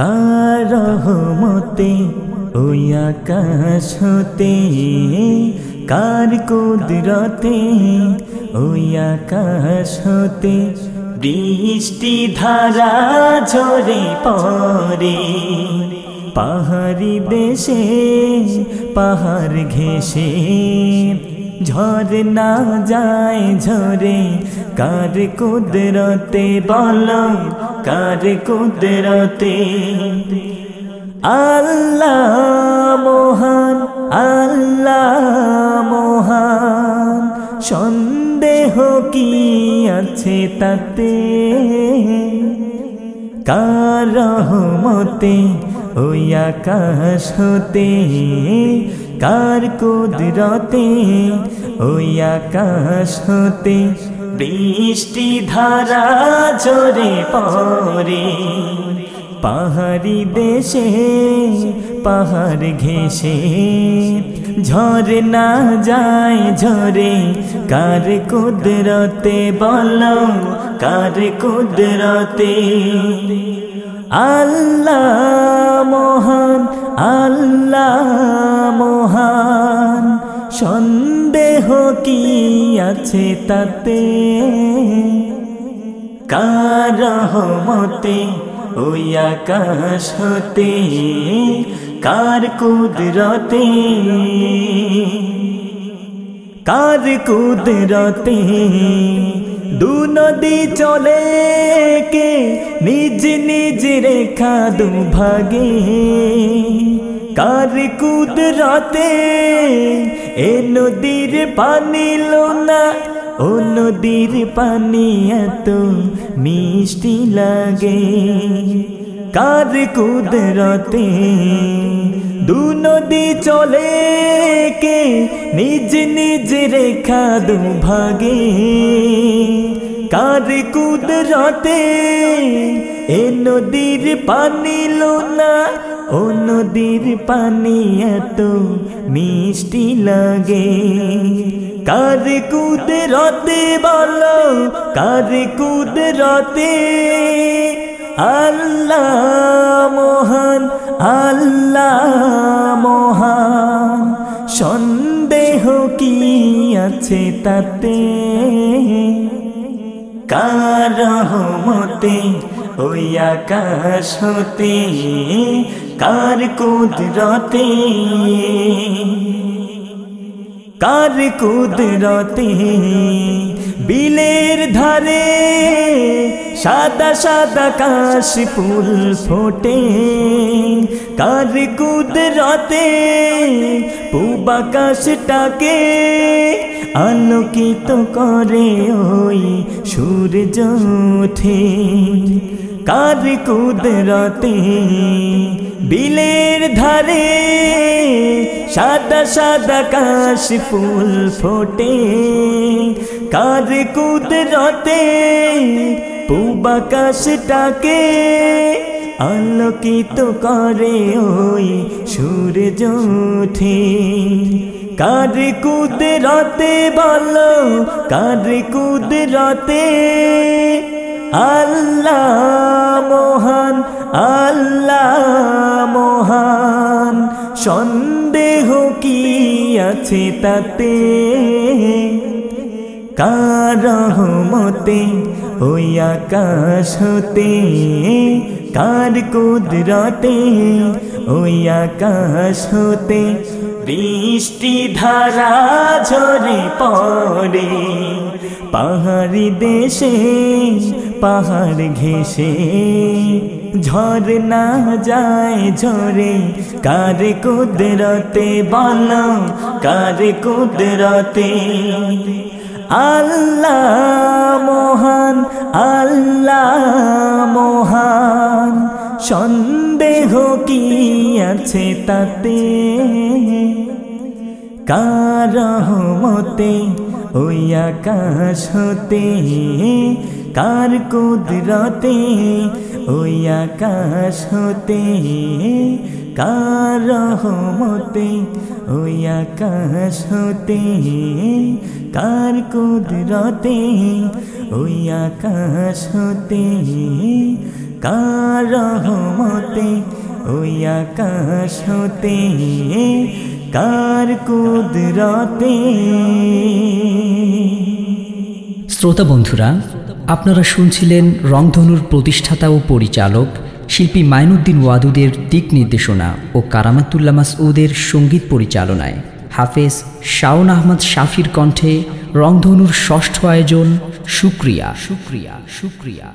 কার রহমতে ওই আকাশ হতে কার কুদরতে ওই আকাশ হতে বৃষ্টি ধারা ঝরে পরে পাহাড়ি দেশে পাহাড় ঘেসে ঝর না যায় ঝরে কার কুদরতে বল, কার কুদরতে? আল্লাহ মোহান আল্লাহ মোহান। সন্দেহ কি আছে তাতে? কার রহমতে ওই আকাশ হতে? কার কুদরতে, ওই আকাশ হতে বৃষ্টি ধারা ঝরে পরে পাহাড়ি দেশে পাহাড় ঘেসে ঝরে না যায় ঝরে। কার কুদরতে বল, কার কুদরতে? আল্লাহ মহান আল্লাহ মহান। সন্দেহ কি আছে তাতে? কার রহমতে ওই আকাশ হতে? কার কুদরতে? কার কুদরতে? দু নদী চলে কে রেখা দু ভাগে কার কুদরতে এ নদীর পানি লোনা ও নদীর পানি এত মিষ্টি লাগে। কার কুদরতে দু নদী চলে কে? নিজ নিজ রেখা দু ভাগে কার কুদরতে এ নদীর পানি লোনা ও নদীর পানি এত মিষ্টি লাগে। কার কুদরতে বলো, কার কুদরতে? আল্লাহ মোহন আল্লাহ মোহন। সন্দেহ কি আছে তাতে? কার রহমতে ওই আকাশ হতে কার কুদরতে? কার কুদরতে? বিলের ধারে সাদা সাদা কাশ ফুল ফোটে। কার কুদরতে? পূবাকাশটাকে আলোকিত করে ওই সূর্য ওঠে। কার কুদরতে বিলের ধারে সাদা সাদা কাশ ফুল ফোটে। কার কুদরতে পূবাকাশটাকে আলোকিত করে ওই সূর্য ওঠে কার কুদরতে বলো, কার কুদরতে আল্লাহ মোহান আল্লাহ মোহান। সন্দেহ কি আছে তাতে? কার রহমতে ওই আকাশ হতে? কার কুদরতে ওই আকাশ হতে? বৃষ্টি ধারা ঝরে পড়ে পাহাড়ি দেশে পাহাড় ঘেসে ঝর না যায় ঝরে কার কুদরতে বল, কার কুদরতে? আল্লাহ মোহান আল্লাহ মোহান, সন্দেহ কি আছে তাতে? কার রহমতে ওই আকাশ হতে কার কুদরতে, ওই আকাশ হতে কার রহমতে, ওই আকাশ হতে কার কুদরতে, ওই আকাশ হতে কার রহমতে, ওই আকাশ হতে কার কুদরতে শ্রোতা বন্ধুরা, আপনারা শুনছিলেন রংধনুর প্রতিষ্ঠাতা ও পরিচালক শিল্পী মাইনুদ্দিন ওয়াদুদের দিক নির্দেশনা ও কারামাতুল্লা মাসউদের সংগীত পরিচালনায়। হাফেজ শাওন আহমদ শাফির কণ্ঠে রংধনুর ষষ্ঠ আয়োজন সুক্রিয়া সুক্রিয়া সুক্রিয়া